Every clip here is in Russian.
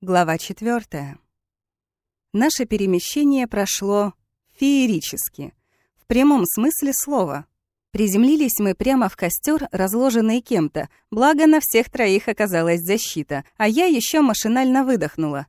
Глава четвертая. Наше перемещение прошло феерически. В прямом смысле слова. Приземлились мы прямо в костер, разложенный кем-то, благо на всех троих оказалась защита, а я еще машинально выдохнула.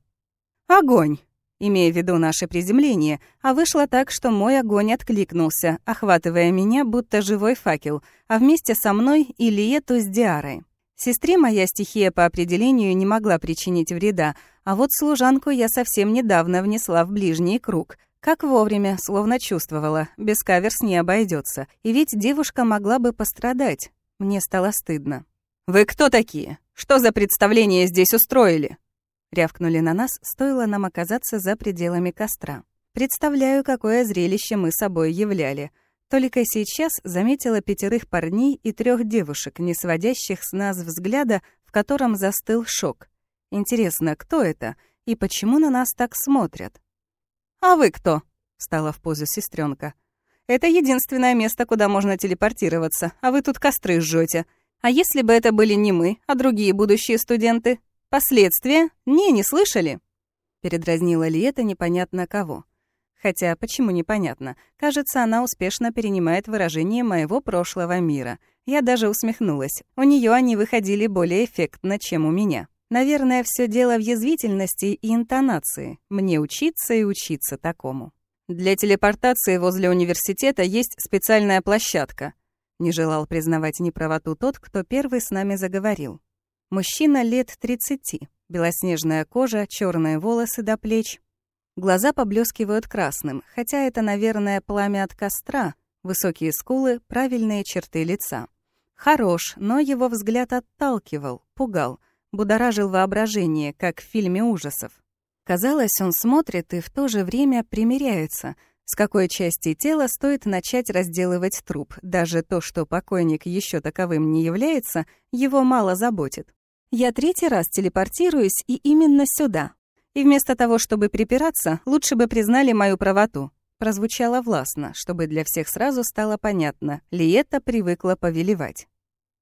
Огонь! Имея в виду наше приземление, а вышло так, что мой огонь откликнулся, охватывая меня, будто живой факел, а вместе со мной и Лиету с Диарой. Сестре моя стихия по определению не могла причинить вреда, а вот служанку я совсем недавно внесла в ближний круг. Как вовремя, словно чувствовала, без каверс не обойдется. И ведь девушка могла бы пострадать. Мне стало стыдно. «Вы кто такие? Что за представление здесь устроили?» Рявкнули на нас, стоило нам оказаться за пределами костра. Представляю, какое зрелище мы собой являли — только сейчас заметила пятерых парней и трех девушек, не сводящих с нас взгляда, в котором застыл шок. Интересно, кто это и почему на нас так смотрят? «А вы кто?» — стала в позу сестренка. «Это единственное место, куда можно телепортироваться, а вы тут костры жжете. А если бы это были не мы, а другие будущие студенты? Последствия? Не, не слышали?» Передразнила ли это непонятно кого. Хотя, почему непонятно? Кажется, она успешно перенимает выражение моего прошлого мира. Я даже усмехнулась. У нее они выходили более эффектно, чем у меня. Наверное, все дело в язвительности и интонации. Мне учиться и учиться такому. Для телепортации возле университета есть специальная площадка. Не желал признавать неправоту тот, кто первый с нами заговорил. Мужчина лет 30. Белоснежная кожа, черные волосы до плеч, Глаза поблескивают красным, хотя это, наверное, пламя от костра, высокие скулы, правильные черты лица. Хорош, но его взгляд отталкивал, пугал, будоражил воображение, как в фильме ужасов. Казалось, он смотрит и в то же время примиряется, с какой части тела стоит начать разделывать труп. Даже то, что покойник еще таковым не является, его мало заботит. Я третий раз телепортируюсь и именно сюда, и вместо того, чтобы припираться, лучше бы признали мою правоту. Прозвучало властно, чтобы для всех сразу стало понятно. Лиетта привыкла повелевать.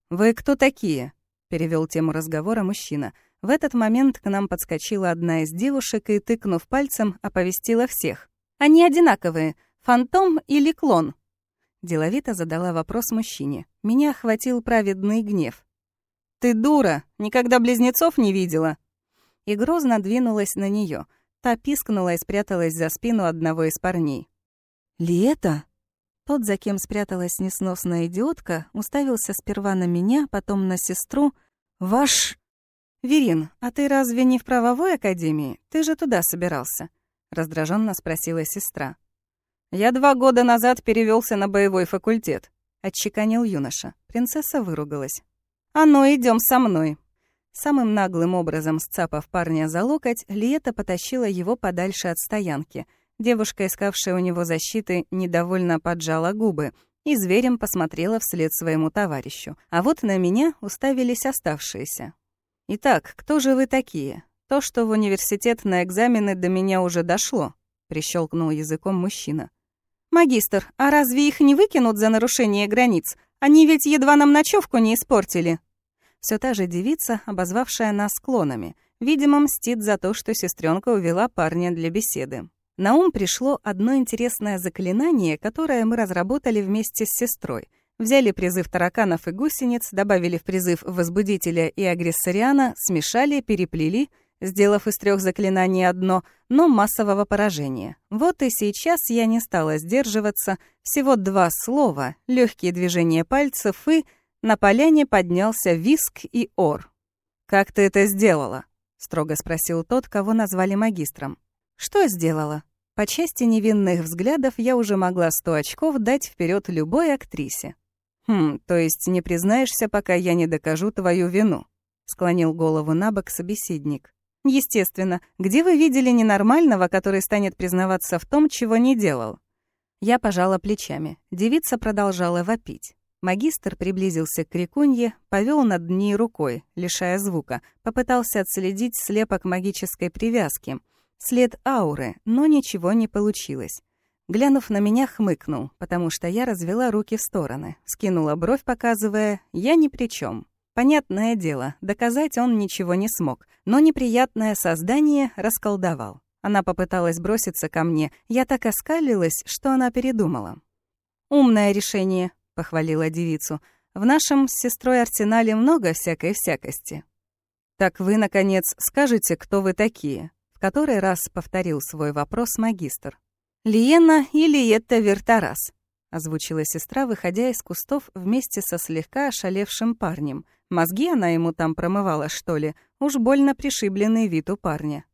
«Вы кто такие?» — перевел тему разговора мужчина. В этот момент к нам подскочила одна из девушек и, тыкнув пальцем, оповестила всех. «Они одинаковые. Фантом или клон?» Деловито задала вопрос мужчине. Меня охватил праведный гнев. «Ты дура! Никогда близнецов не видела!» И грозно двинулась на нее. Та пискнула и спряталась за спину одного из парней. «Лето?» Тот, за кем спряталась несносная идиотка, уставился сперва на меня, потом на сестру. «Ваш...» «Верин, а ты разве не в правовой академии? Ты же туда собирался?» Раздраженно спросила сестра. «Я два года назад перевелся на боевой факультет», — отчеканил юноша. Принцесса выругалась. «А ну, идем со мной», Самым наглым образом сцапав парня за локоть, Лиета потащила его подальше от стоянки. Девушка, искавшая у него защиты, недовольно поджала губы и зверем посмотрела вслед своему товарищу. А вот на меня уставились оставшиеся. «Итак, кто же вы такие? То, что в университет на экзамены до меня уже дошло», — прищелкнул языком мужчина. «Магистр, а разве их не выкинут за нарушение границ? Они ведь едва нам ночевку не испортили», все та же девица, обозвавшая нас склонами, видимо, мстит за то, что сестренка увела парня для беседы. На ум пришло одно интересное заклинание, которое мы разработали вместе с сестрой. Взяли призыв тараканов и гусениц, добавили в призыв возбудителя и агрессориана, смешали, переплели, сделав из трех заклинаний одно, но массового поражения. Вот и сейчас я не стала сдерживаться. Всего два слова, легкие движения пальцев и на поляне поднялся виск и ор. «Как ты это сделала?» — строго спросил тот, кого назвали магистром. «Что сделала?» По части невинных взглядов я уже могла сто очков дать вперед любой актрисе. «Хм, то есть не признаешься, пока я не докажу твою вину?» — склонил голову на бок собеседник. «Естественно. Где вы видели ненормального, который станет признаваться в том, чего не делал?» Я пожала плечами. Девица продолжала вопить. Магистр приблизился к крикунье, повел над ней рукой, лишая звука, попытался отследить слепок магической привязки, след ауры, но ничего не получилось. Глянув на меня, хмыкнул, потому что я развела руки в стороны, скинула бровь, показывая «я ни при чем. Понятное дело, доказать он ничего не смог, но неприятное создание расколдовал. Она попыталась броситься ко мне, я так оскалилась, что она передумала. «Умное решение», — похвалила девицу. «В нашем с сестрой арсенале много всякой всякости». «Так вы, наконец, скажете, кто вы такие?» В который раз повторил свой вопрос магистр. «Лиена или это Вертарас?» — озвучила сестра, выходя из кустов вместе со слегка ошалевшим парнем. Мозги она ему там промывала, что ли? Уж больно пришибленный вид у парня.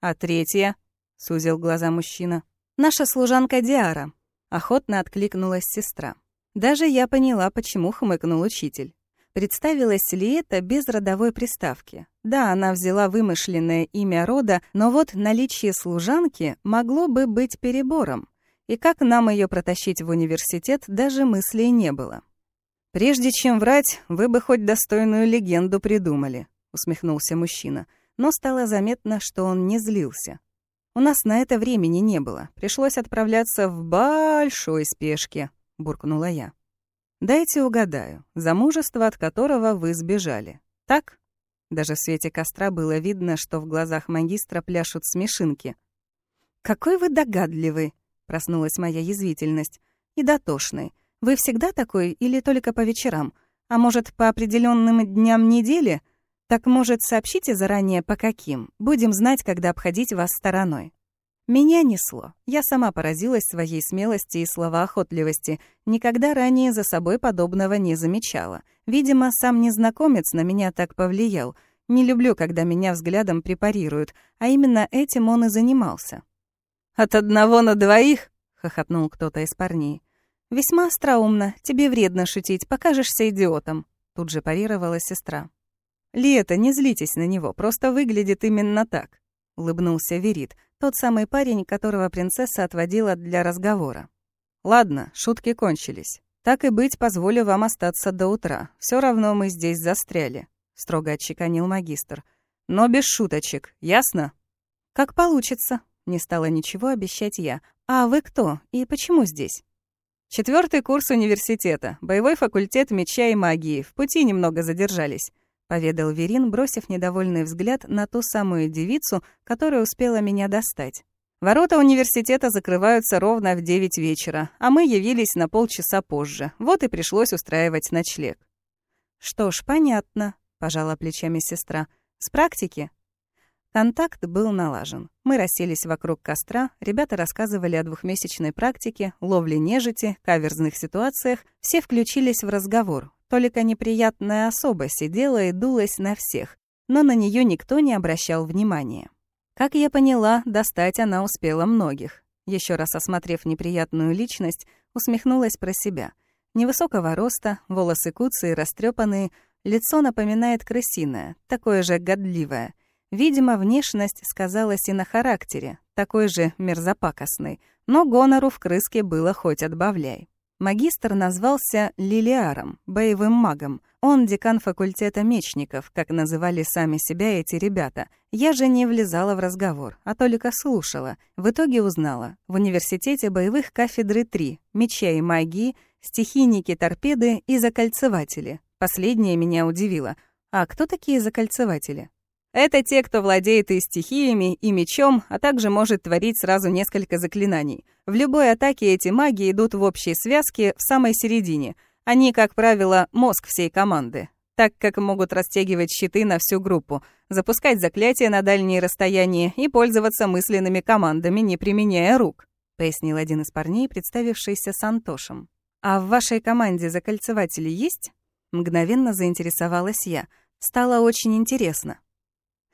«А третья?» — сузил глаза мужчина. «Наша служанка Диара», — охотно откликнулась сестра. Даже я поняла, почему хмыкнул учитель. Представилась ли это без родовой приставки? Да, она взяла вымышленное имя рода, но вот наличие служанки могло бы быть перебором. И как нам ее протащить в университет, даже мыслей не было. «Прежде чем врать, вы бы хоть достойную легенду придумали», — усмехнулся мужчина. Но стало заметно, что он не злился. «У нас на это времени не было. Пришлось отправляться в большой спешке», — буркнула я. Дайте угадаю, замужество от которого вы сбежали. Так? Даже в свете костра было видно, что в глазах магистра пляшут смешинки. «Какой вы догадливый!» — проснулась моя язвительность. «И дотошный. Вы всегда такой или только по вечерам? А может, по определенным дням недели? Так, может, сообщите заранее, по каким? Будем знать, когда обходить вас стороной». Меня несло. Я сама поразилась своей смелости и словоохотливости. Никогда ранее за собой подобного не замечала. Видимо, сам незнакомец на меня так повлиял. Не люблю, когда меня взглядом препарируют, а именно этим он и занимался. «От одного на двоих?» — хохотнул кто-то из парней. «Весьма остроумно. Тебе вредно шутить, покажешься идиотом», — тут же парировала сестра. «Лето, не злитесь на него, просто выглядит именно так», — улыбнулся Верит. Тот самый парень, которого принцесса отводила для разговора. «Ладно, шутки кончились. Так и быть, позволю вам остаться до утра. Все равно мы здесь застряли», — строго отчеканил магистр. «Но без шуточек, ясно?» «Как получится», — не стала ничего обещать я. «А вы кто и почему здесь?» Четвертый курс университета, боевой факультет меча и магии. В пути немного задержались. — поведал Верин, бросив недовольный взгляд на ту самую девицу, которая успела меня достать. «Ворота университета закрываются ровно в девять вечера, а мы явились на полчаса позже. Вот и пришлось устраивать ночлег». «Что ж, понятно», — пожала плечами сестра. «С практики?» Контакт был налажен. Мы расселись вокруг костра, ребята рассказывали о двухмесячной практике, ловле нежити, каверзных ситуациях, все включились в разговор, только неприятная особа сидела и дулась на всех, но на нее никто не обращал внимания. Как я поняла, достать она успела многих. Еще раз осмотрев неприятную личность, усмехнулась про себя. Невысокого роста, волосы куцые, растрепанные, лицо напоминает крысиное, такое же годливое. Видимо, внешность сказалась и на характере, такой же мерзопакостный, но гонору в крыске было хоть отбавляй. Магистр назвался Лилиаром, боевым магом. Он декан факультета мечников, как называли сами себя эти ребята. Я же не влезала в разговор, а только слушала. В итоге узнала. В университете боевых кафедры три: меча и магии, стихийники, торпеды и закольцеватели. Последнее меня удивило. А кто такие закольцеватели? Это те, кто владеет и стихиями, и мечом, а также может творить сразу несколько заклинаний. В любой атаке эти маги идут в общей связке в самой середине. Они, как правило, мозг всей команды, так как могут растягивать щиты на всю группу, запускать заклятия на дальние расстояния и пользоваться мысленными командами, не применяя рук, пояснил один из парней, представившийся Сантошем. А в вашей команде закольцеватели есть? Мгновенно заинтересовалась я. Стало очень интересно.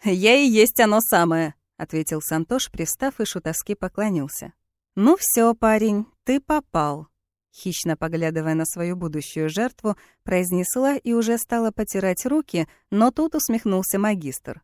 «Я и есть оно самое», — ответил Сантош, пристав и шутовски поклонился. «Ну все, парень, ты попал», — хищно поглядывая на свою будущую жертву, произнесла и уже стала потирать руки, но тут усмехнулся магистр.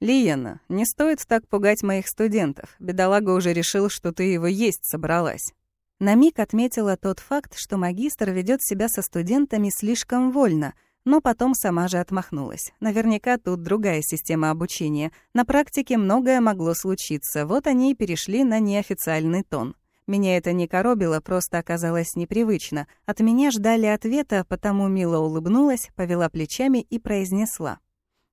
«Лиена, не стоит так пугать моих студентов. Бедолага уже решил, что ты его есть собралась». На миг отметила тот факт, что магистр ведет себя со студентами слишком вольно — но потом сама же отмахнулась. Наверняка тут другая система обучения. На практике многое могло случиться, вот они и перешли на неофициальный тон. Меня это не коробило, просто оказалось непривычно. От меня ждали ответа, потому мило улыбнулась, повела плечами и произнесла.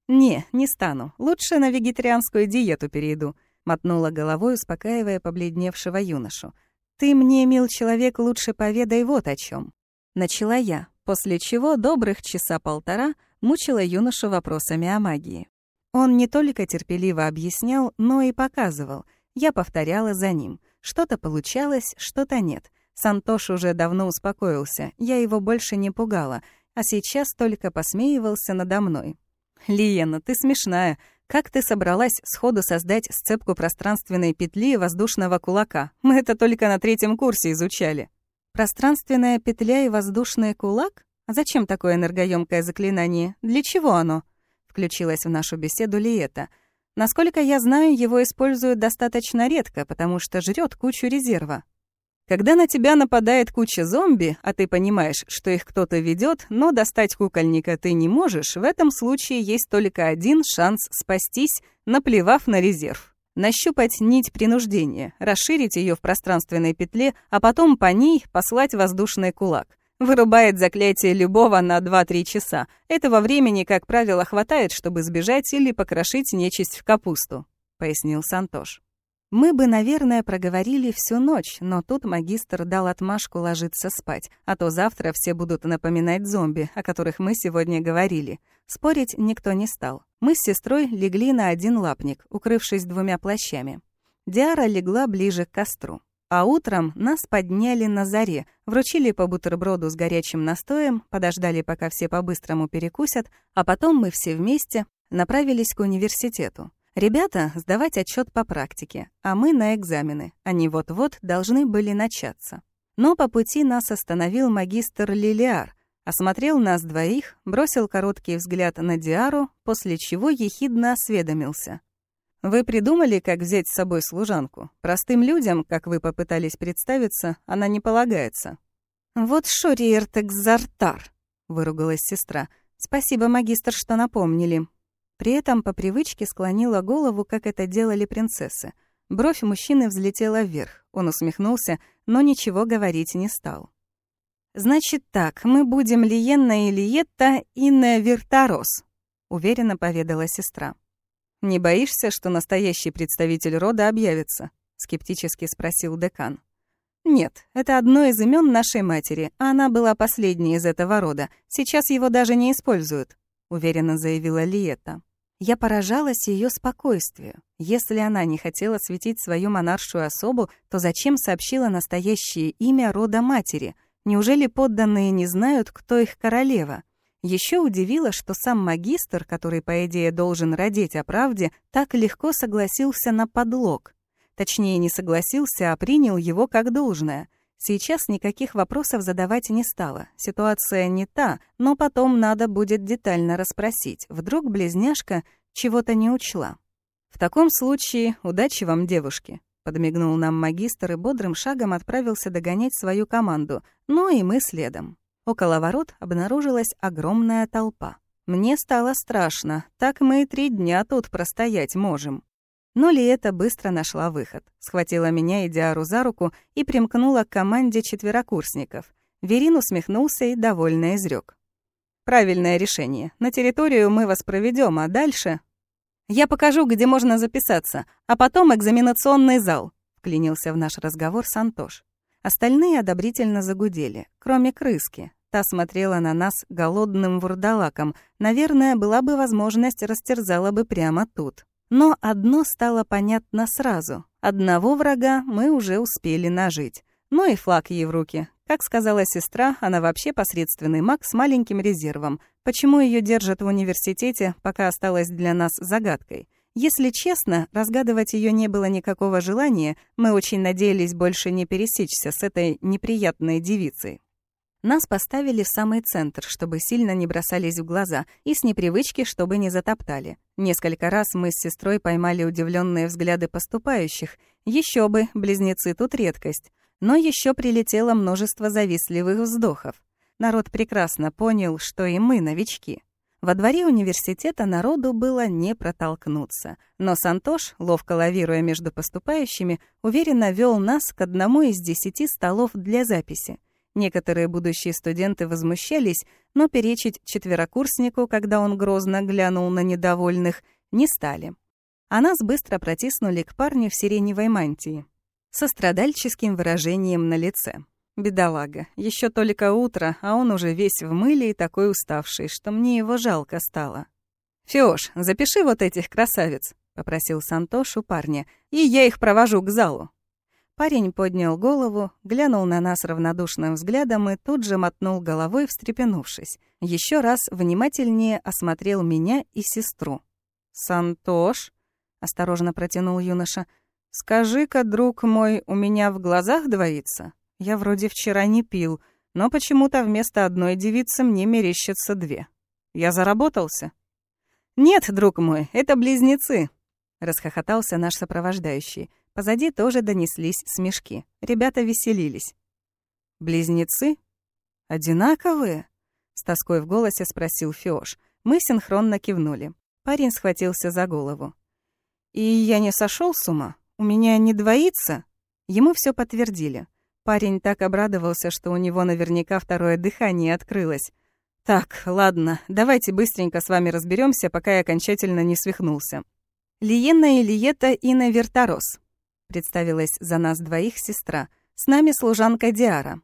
«Не, не стану. Лучше на вегетарианскую диету перейду», — мотнула головой, успокаивая побледневшего юношу. «Ты мне, мил человек, лучше поведай вот о чем. Начала я, после чего добрых часа полтора мучила юношу вопросами о магии. Он не только терпеливо объяснял, но и показывал. Я повторяла за ним. Что-то получалось, что-то нет. Сантош уже давно успокоился, я его больше не пугала, а сейчас только посмеивался надо мной. «Лиена, ты смешная. Как ты собралась сходу создать сцепку пространственной петли воздушного кулака? Мы это только на третьем курсе изучали». «Пространственная петля и воздушный кулак? А зачем такое энергоемкое заклинание? Для чего оно?» Включилась в нашу беседу Лиета. «Насколько я знаю, его используют достаточно редко, потому что жрет кучу резерва. Когда на тебя нападает куча зомби, а ты понимаешь, что их кто-то ведет, но достать кукольника ты не можешь, в этом случае есть только один шанс спастись, наплевав на резерв. Нащупать нить принуждения, расширить ее в пространственной петле, а потом по ней послать воздушный кулак. Вырубает заклятие любого на 2-3 часа. Этого времени, как правило, хватает, чтобы сбежать или покрошить нечисть в капусту», — пояснил Сантош. Мы бы, наверное, проговорили всю ночь, но тут магистр дал отмашку ложиться спать, а то завтра все будут напоминать зомби, о которых мы сегодня говорили. Спорить никто не стал. Мы с сестрой легли на один лапник, укрывшись двумя плащами. Диара легла ближе к костру. А утром нас подняли на заре, вручили по бутерброду с горячим настоем, подождали, пока все по-быстрому перекусят, а потом мы все вместе направились к университету. Ребята сдавать отчет по практике, а мы на экзамены. Они вот-вот должны были начаться. Но по пути нас остановил магистр Лилиар, осмотрел нас двоих, бросил короткий взгляд на Диару, после чего ехидно осведомился. «Вы придумали, как взять с собой служанку? Простым людям, как вы попытались представиться, она не полагается». «Вот шориертекзартар», — выругалась сестра. «Спасибо, магистр, что напомнили. При этом по привычке склонила голову, как это делали принцессы. Бровь мужчины взлетела вверх. Он усмехнулся, но ничего говорить не стал. «Значит так, мы будем Лиенна и Лиетта и Виртарос», — уверенно поведала сестра. «Не боишься, что настоящий представитель рода объявится?» — скептически спросил декан. «Нет, это одно из имен нашей матери, а она была последней из этого рода. Сейчас его даже не используют», — уверенно заявила Лиетта. Я поражалась ее спокойствию. Если она не хотела светить свою монаршую особу, то зачем сообщила настоящее имя рода матери? Неужели подданные не знают, кто их королева? Еще удивило, что сам магистр, который, по идее, должен родить о правде, так легко согласился на подлог. Точнее, не согласился, а принял его как должное — Сейчас никаких вопросов задавать не стала. Ситуация не та, но потом надо будет детально расспросить. Вдруг близняшка чего-то не учла. «В таком случае удачи вам, девушки», — подмигнул нам магистр и бодрым шагом отправился догонять свою команду, ну и мы следом. Около ворот обнаружилась огромная толпа. Мне стало страшно, так мы и три дня тут простоять можем. Но Лиэта быстро нашла выход. Схватила меня и Диару за руку и примкнула к команде четверокурсников. Верин усмехнулся и довольно изрек. «Правильное решение. На территорию мы вас проведем, а дальше...» «Я покажу, где можно записаться, а потом экзаменационный зал», — вклинился в наш разговор Сантош. Остальные одобрительно загудели, кроме крыски. Та смотрела на нас голодным вурдалаком. Наверное, была бы возможность, растерзала бы прямо тут. Но одно стало понятно сразу. Одного врага мы уже успели нажить. Ну и флаг ей в руки. Как сказала сестра, она вообще посредственный маг с маленьким резервом. Почему ее держат в университете, пока осталось для нас загадкой. Если честно, разгадывать ее не было никакого желания, мы очень надеялись больше не пересечься с этой неприятной девицей. Нас поставили в самый центр, чтобы сильно не бросались в глаза, и с непривычки, чтобы не затоптали. Несколько раз мы с сестрой поймали удивленные взгляды поступающих. Еще бы, близнецы тут редкость. Но еще прилетело множество завистливых вздохов. Народ прекрасно понял, что и мы новички. Во дворе университета народу было не протолкнуться, но Сантош, ловко лавируя между поступающими, уверенно вел нас к одному из десяти столов для записи. Некоторые будущие студенты возмущались, но перечить четверокурснику, когда он грозно глянул на недовольных, не стали. А нас быстро протиснули к парню в сиреневой мантии со страдальческим выражением на лице. Бедолага. Еще только утро, а он уже весь в мыле и такой уставший, что мне его жалко стало. «Фёш, запиши вот этих красавиц», — попросил Сантош у парня, «и я их провожу к залу». Парень поднял голову, глянул на нас равнодушным взглядом и тут же мотнул головой, встрепенувшись. Еще раз внимательнее осмотрел меня и сестру. «Сантош?» — осторожно протянул юноша. «Скажи-ка, друг мой, у меня в глазах двоится?» Я вроде вчера не пил, но почему-то вместо одной девицы мне мерещатся две. Я заработался. «Нет, друг мой, это близнецы», — расхохотался наш сопровождающий. Позади тоже донеслись смешки. Ребята веселились. «Близнецы? Одинаковые?» — с тоской в голосе спросил Фёш. Мы синхронно кивнули. Парень схватился за голову. «И я не сошел с ума? У меня не двоится?» Ему все подтвердили. Парень так обрадовался, что у него наверняка второе дыхание открылось. «Так, ладно, давайте быстренько с вами разберемся, пока я окончательно не свихнулся». «Лиена и Лиета Инна Вертарос», — представилась за нас двоих сестра. «С нами служанка Диара».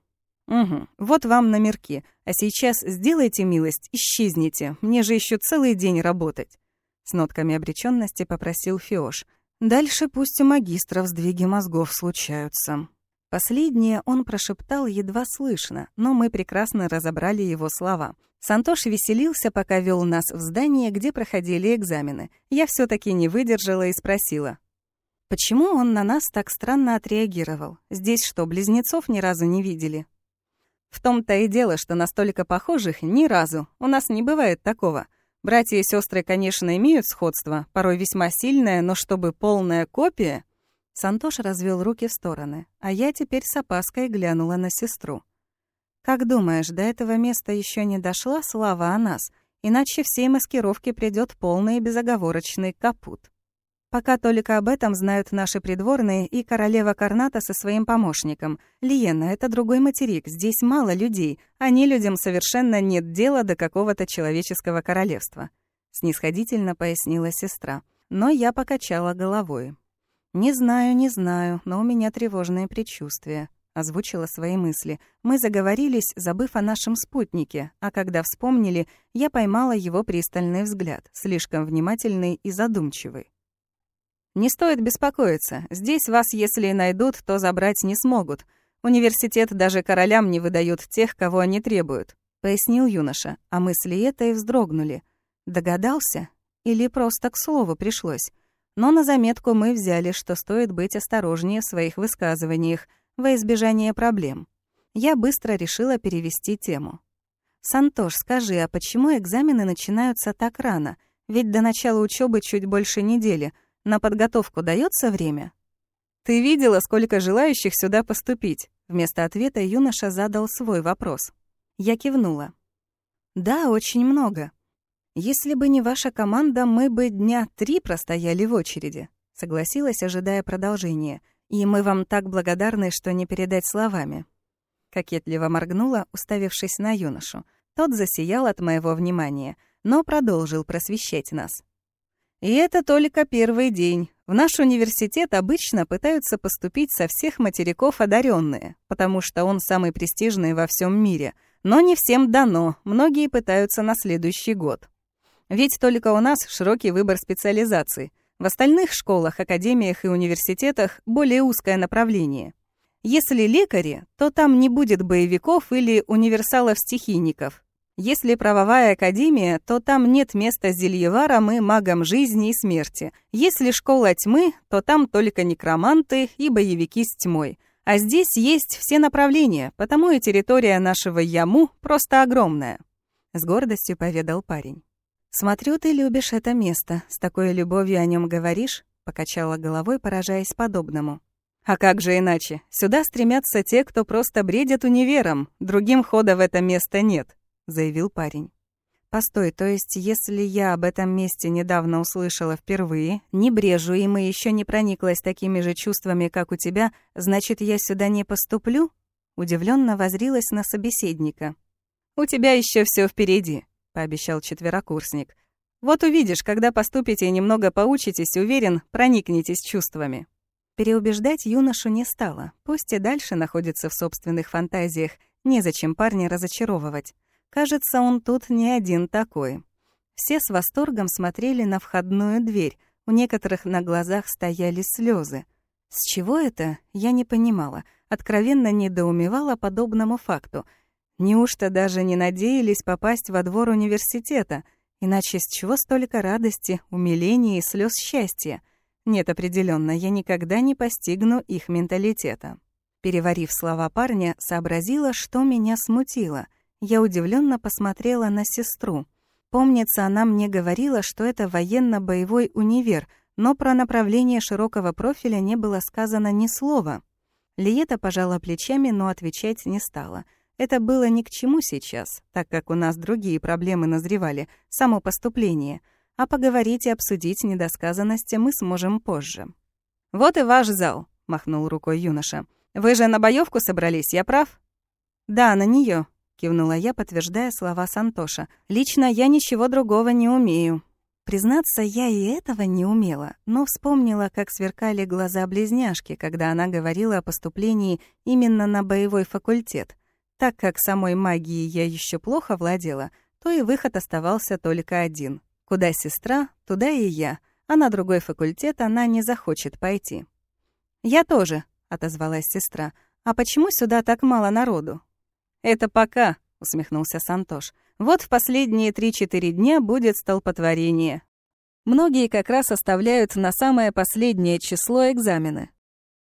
«Угу, вот вам номерки. А сейчас сделайте милость, исчезните. Мне же еще целый день работать». С нотками обреченности попросил Фиош. «Дальше пусть у магистров сдвиги мозгов случаются». Последнее он прошептал едва слышно, но мы прекрасно разобрали его слова. Сантош веселился, пока вел нас в здание, где проходили экзамены. Я все таки не выдержала и спросила. Почему он на нас так странно отреагировал? Здесь что, близнецов ни разу не видели? В том-то и дело, что настолько похожих ни разу. У нас не бывает такого. Братья и сестры, конечно, имеют сходство, порой весьма сильное, но чтобы полная копия... Сантош развел руки в стороны, а я теперь с опаской глянула на сестру. «Как думаешь, до этого места еще не дошла слава о нас, иначе всей маскировке придет полный и безоговорочный капут?» Пока только об этом знают наши придворные и королева Карната со своим помощником. Лиена — это другой материк, здесь мало людей, а людям совершенно нет дела до какого-то человеческого королевства. Снисходительно пояснила сестра. Но я покачала головой. «Не знаю, не знаю, но у меня тревожное предчувствие», — озвучила свои мысли. Мы заговорились, забыв о нашем спутнике, а когда вспомнили, я поймала его пристальный взгляд, слишком внимательный и задумчивый. «Не стоит беспокоиться. Здесь вас, если и найдут, то забрать не смогут. Университет даже королям не выдают тех, кого они требуют», — пояснил юноша, а мысли это и вздрогнули. «Догадался? Или просто к слову пришлось?» Но на заметку мы взяли, что стоит быть осторожнее в своих высказываниях во избежание проблем. Я быстро решила перевести тему. «Сантош, скажи, а почему экзамены начинаются так рано? Ведь до начала учебы чуть больше недели. На подготовку дается время?» «Ты видела, сколько желающих сюда поступить?» Вместо ответа юноша задал свой вопрос. Я кивнула. «Да, очень много. «Если бы не ваша команда, мы бы дня три простояли в очереди», — согласилась, ожидая продолжения. «И мы вам так благодарны, что не передать словами». Кокетливо моргнула, уставившись на юношу. Тот засиял от моего внимания, но продолжил просвещать нас. И это только первый день. В наш университет обычно пытаются поступить со всех материков одаренные, потому что он самый престижный во всем мире. Но не всем дано, многие пытаются на следующий год. Ведь только у нас широкий выбор специализаций. В остальных школах, академиях и университетах более узкое направление. Если лекари, то там не будет боевиков или универсалов-стихийников. Если правовая академия, то там нет места зельеварам и магам жизни и смерти. Если школа тьмы, то там только некроманты и боевики с тьмой. А здесь есть все направления, потому и территория нашего Яму просто огромная. С гордостью поведал парень. «Смотрю, ты любишь это место. С такой любовью о нем говоришь?» — покачала головой, поражаясь подобному. «А как же иначе? Сюда стремятся те, кто просто бредят универом. Другим хода в это место нет», — заявил парень. Постой, то есть если я об этом месте недавно услышала впервые, не брежу и еще не прониклась такими же чувствами, как у тебя, значит, я сюда не поступлю? Удивленно возрилась на собеседника. У тебя еще все впереди, пообещал четверокурсник. Вот увидишь, когда поступите и немного поучитесь, уверен, проникнетесь чувствами. Переубеждать юношу не стало. Пусть и дальше находится в собственных фантазиях, незачем парня разочаровывать. Кажется, он тут не один такой. Все с восторгом смотрели на входную дверь, у некоторых на глазах стояли слезы. С чего это, я не понимала, откровенно недоумевала подобному факту. Неужто даже не надеялись попасть во двор университета? Иначе с чего столько радости, умиления и слез счастья? Нет, определенно, я никогда не постигну их менталитета. Переварив слова парня, сообразила, что меня смутило — я удивленно посмотрела на сестру. Помнится, она мне говорила, что это военно-боевой универ, но про направление широкого профиля не было сказано ни слова. Лиета пожала плечами, но отвечать не стала. Это было ни к чему сейчас, так как у нас другие проблемы назревали, само поступление. А поговорить и обсудить недосказанности мы сможем позже. «Вот и ваш зал», — махнул рукой юноша. «Вы же на боевку собрались, я прав?» «Да, на нее, кивнула я, подтверждая слова Сантоша. Лично я ничего другого не умею. Признаться, я и этого не умела, но вспомнила, как сверкали глаза близняшки, когда она говорила о поступлении именно на боевой факультет. Так как самой магией я еще плохо владела, то и выход оставался только один. Куда сестра, туда и я, а на другой факультет она не захочет пойти. «Я тоже», — отозвалась сестра. «А почему сюда так мало народу?» «Это пока», — усмехнулся Сантош. «Вот в последние три-четыре дня будет столпотворение. Многие как раз оставляют на самое последнее число экзамены».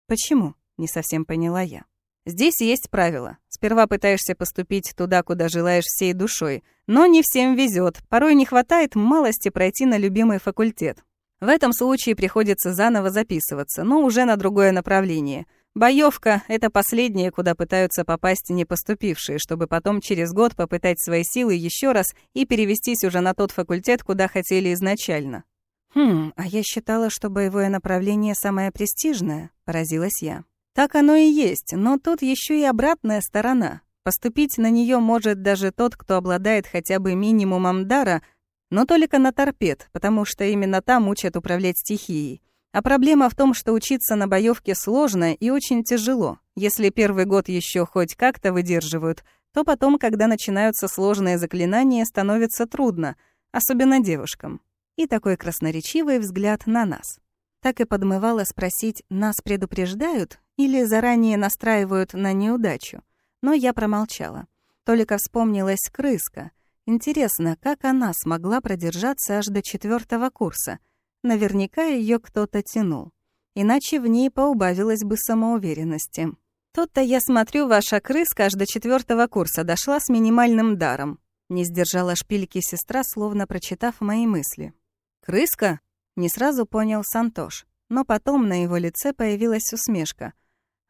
«Почему?» — не совсем поняла я. «Здесь есть правило. Сперва пытаешься поступить туда, куда желаешь всей душой, но не всем везет. Порой не хватает малости пройти на любимый факультет. В этом случае приходится заново записываться, но уже на другое направление — Боевка — это последнее, куда пытаются попасть не поступившие, чтобы потом через год попытать свои силы еще раз и перевестись уже на тот факультет, куда хотели изначально. «Хм, а я считала, что боевое направление самое престижное», — поразилась я. «Так оно и есть, но тут еще и обратная сторона. Поступить на нее может даже тот, кто обладает хотя бы минимумом дара, но только на торпед, потому что именно там учат управлять стихией. А проблема в том, что учиться на боевке сложно и очень тяжело. Если первый год еще хоть как-то выдерживают, то потом, когда начинаются сложные заклинания, становится трудно, особенно девушкам. И такой красноречивый взгляд на нас. Так и подмывало спросить, нас предупреждают или заранее настраивают на неудачу. Но я промолчала. Только вспомнилась крыска. Интересно, как она смогла продержаться аж до четвертого курса — Наверняка ее кто-то тянул. Иначе в ней поубавилось бы самоуверенности. Тут-то я смотрю, ваша крыска аж до четвертого курса дошла с минимальным даром. Не сдержала шпильки сестра, словно прочитав мои мысли. «Крыска?» — не сразу понял Сантош, но потом на его лице появилась усмешка.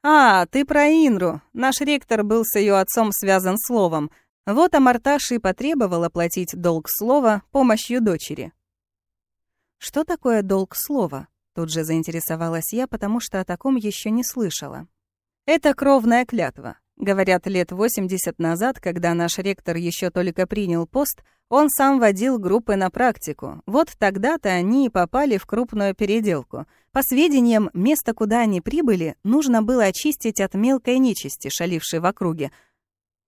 «А, ты про Инру. Наш ректор был с ее отцом связан словом. Вот Амарташ и потребовал оплатить долг слова помощью дочери. Что такое долг слова? Тут же заинтересовалась я, потому что о таком еще не слышала. Это кровная клятва. Говорят, лет 80 назад, когда наш ректор еще только принял пост, он сам водил группы на практику. Вот тогда-то они и попали в крупную переделку. По сведениям, место, куда они прибыли, нужно было очистить от мелкой нечисти, шалившей в округе.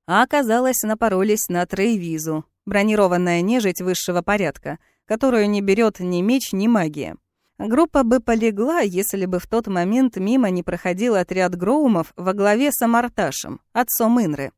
А оказалось, напоролись на троевизу, бронированная нежить высшего порядка — которую не берет ни меч, ни магия. Группа бы полегла, если бы в тот момент мимо не проходил отряд гроумов во главе с Амарташем, отцом Инры.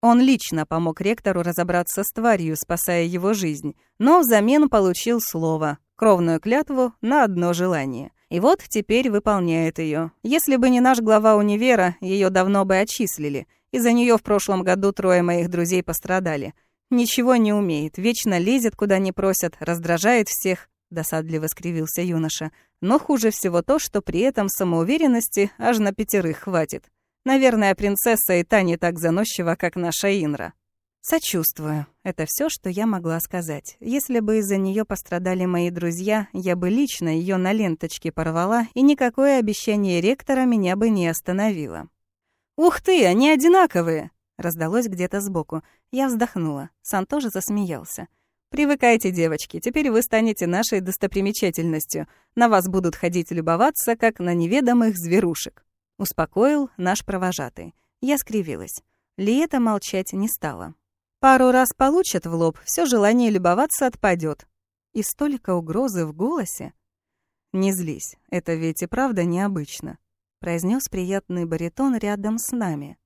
Он лично помог ректору разобраться с тварью, спасая его жизнь, но взамен получил слово, кровную клятву на одно желание. И вот теперь выполняет ее. Если бы не наш глава универа, ее давно бы отчислили. Из-за нее в прошлом году трое моих друзей пострадали — Ничего не умеет, вечно лезет, куда не просят, раздражает всех, досадливо скривился юноша. Но хуже всего то, что при этом самоуверенности аж на пятерых хватит. Наверное, принцесса и та не так заносчива, как наша Инра. Сочувствую. Это все, что я могла сказать. Если бы из-за нее пострадали мои друзья, я бы лично ее на ленточке порвала, и никакое обещание ректора меня бы не остановило. «Ух ты, они одинаковые!» Раздалось где-то сбоку. Я вздохнула. Сан тоже засмеялся. «Привыкайте, девочки, теперь вы станете нашей достопримечательностью. На вас будут ходить любоваться, как на неведомых зверушек». Успокоил наш провожатый. Я скривилась. Лиета молчать не стала. Пару раз получат в лоб, все желание любоваться отпадет. И столько угрозы в голосе. «Не злись, это ведь и правда необычно», — произнес приятный баритон рядом с нами.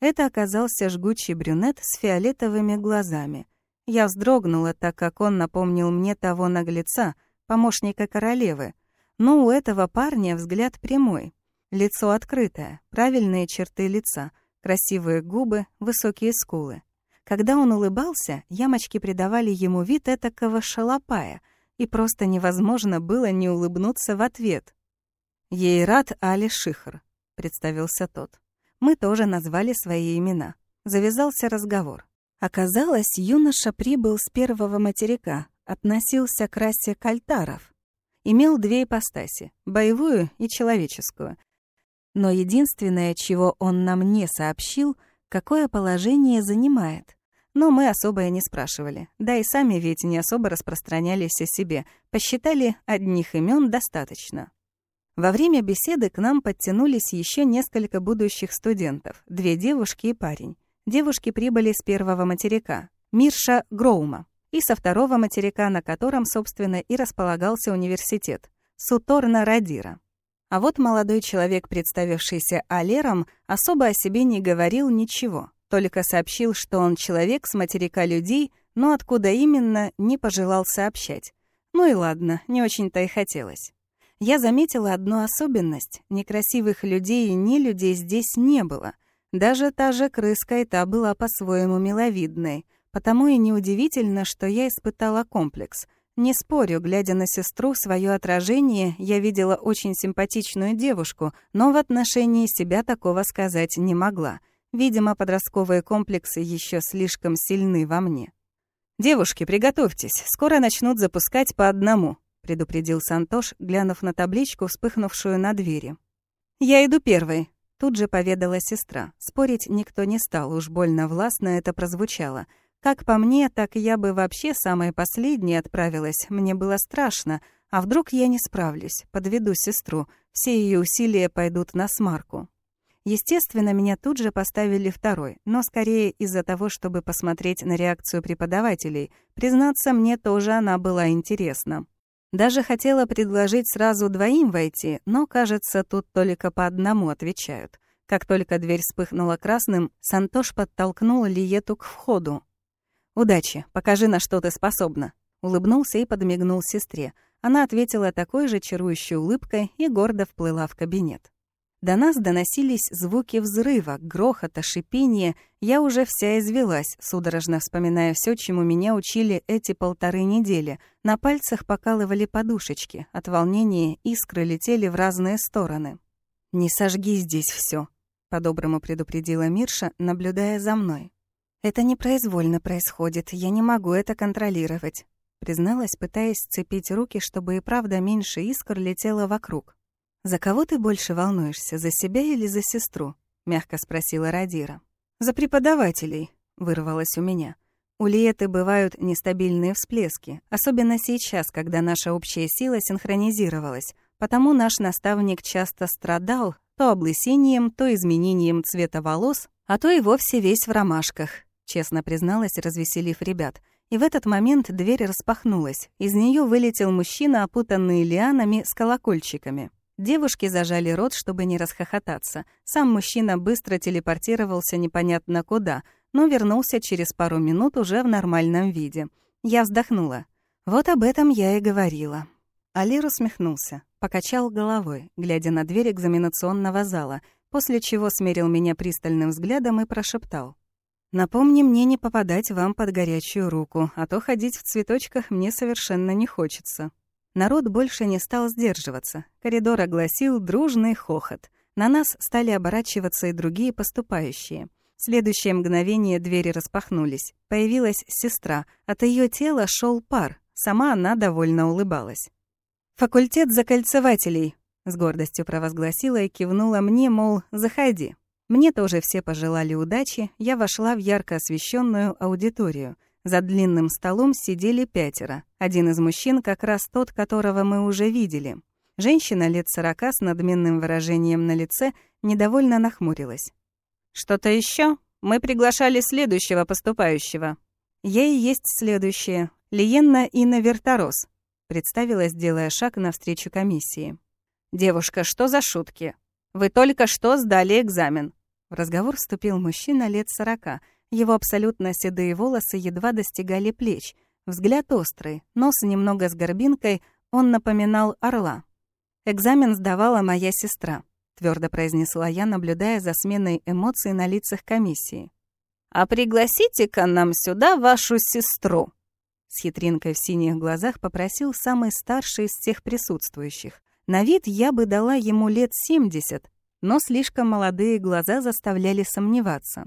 Это оказался жгучий брюнет с фиолетовыми глазами. Я вздрогнула, так как он напомнил мне того наглеца, помощника королевы. Но у этого парня взгляд прямой. Лицо открытое, правильные черты лица, красивые губы, высокие скулы. Когда он улыбался, ямочки придавали ему вид этакого шалопая, и просто невозможно было не улыбнуться в ответ. «Ейрат Али Шихр», — представился тот. Мы тоже назвали свои имена. Завязался разговор. Оказалось, юноша прибыл с первого материка, относился к расе кальтаров. Имел две ипостаси — боевую и человеческую. Но единственное, чего он нам не сообщил, какое положение занимает. Но мы особо и не спрашивали. Да и сами ведь не особо распространялись о себе. Посчитали, одних имен достаточно. Во время беседы к нам подтянулись еще несколько будущих студентов, две девушки и парень. Девушки прибыли с первого материка, Мирша Гроума, и со второго материка, на котором, собственно, и располагался университет, Суторна Радира. А вот молодой человек, представившийся Алером, особо о себе не говорил ничего, только сообщил, что он человек с материка людей, но откуда именно, не пожелал сообщать. Ну и ладно, не очень-то и хотелось. Я заметила одну особенность. Некрасивых людей и не людей здесь не было. Даже та же крыска и та была по-своему миловидной. Потому и неудивительно, что я испытала комплекс. Не спорю, глядя на сестру, свое отражение, я видела очень симпатичную девушку, но в отношении себя такого сказать не могла. Видимо, подростковые комплексы еще слишком сильны во мне. «Девушки, приготовьтесь, скоро начнут запускать по одному», — предупредил Сантош, глянув на табличку, вспыхнувшую на двери. «Я иду первой», — тут же поведала сестра. Спорить никто не стал, уж больно властно это прозвучало. Как по мне, так я бы вообще самой последней отправилась, мне было страшно. А вдруг я не справлюсь, подведу сестру, все ее усилия пойдут на смарку. Естественно, меня тут же поставили второй, но скорее из-за того, чтобы посмотреть на реакцию преподавателей. Признаться, мне тоже она была интересна. Даже хотела предложить сразу двоим войти, но, кажется, тут только по одному отвечают. Как только дверь вспыхнула красным, Сантош подтолкнул Лиету к входу. «Удачи, покажи, на что ты способна», — улыбнулся и подмигнул сестре. Она ответила такой же чарующей улыбкой и гордо вплыла в кабинет. До нас доносились звуки взрыва, грохота, шипения. Я уже вся извелась, судорожно вспоминая все, чему меня учили эти полторы недели. На пальцах покалывали подушечки. От волнения искры летели в разные стороны. «Не сожги здесь все, по-доброму предупредила Мирша, наблюдая за мной. «Это непроизвольно происходит, я не могу это контролировать», призналась, пытаясь сцепить руки, чтобы и правда меньше искр летело вокруг. «За кого ты больше волнуешься, за себя или за сестру?» — мягко спросила Радира. «За преподавателей», — вырвалось у меня. У Лиеты бывают нестабильные всплески, особенно сейчас, когда наша общая сила синхронизировалась, потому наш наставник часто страдал то облысением, то изменением цвета волос, а то и вовсе весь в ромашках, честно призналась, развеселив ребят. И в этот момент дверь распахнулась. Из нее вылетел мужчина, опутанный лианами с колокольчиками. Девушки зажали рот, чтобы не расхохотаться. Сам мужчина быстро телепортировался непонятно куда, но вернулся через пару минут уже в нормальном виде. Я вздохнула. Вот об этом я и говорила. Алир усмехнулся, покачал головой, глядя на дверь экзаменационного зала, после чего смерил меня пристальным взглядом и прошептал. «Напомни мне не попадать вам под горячую руку, а то ходить в цветочках мне совершенно не хочется». Народ больше не стал сдерживаться. Коридор огласил дружный хохот. На нас стали оборачиваться и другие поступающие. В следующее мгновение двери распахнулись. Появилась сестра. От ее тела шел пар. Сама она довольно улыбалась. «Факультет закольцевателей», — с гордостью провозгласила и кивнула мне, мол, «заходи». Мне тоже все пожелали удачи, я вошла в ярко освещенную аудиторию. За длинным столом сидели пятеро. Один из мужчин как раз тот, которого мы уже видели. Женщина лет сорока с надменным выражением на лице недовольно нахмурилась. «Что-то еще? Мы приглашали следующего поступающего». «Я и есть следующая. Лиенна Инна Верторос», — представилась, делая шаг навстречу комиссии. «Девушка, что за шутки? Вы только что сдали экзамен». В разговор вступил мужчина лет сорока. Его абсолютно седые волосы едва достигали плеч. Взгляд острый, нос немного с горбинкой, он напоминал орла. «Экзамен сдавала моя сестра твердо произнесла я, наблюдая за сменой эмоций на лицах комиссии. «А пригласите-ка нам сюда вашу сестру!» С хитринкой в синих глазах попросил самый старший из всех присутствующих. На вид я бы дала ему лет семьдесят, но слишком молодые глаза заставляли сомневаться.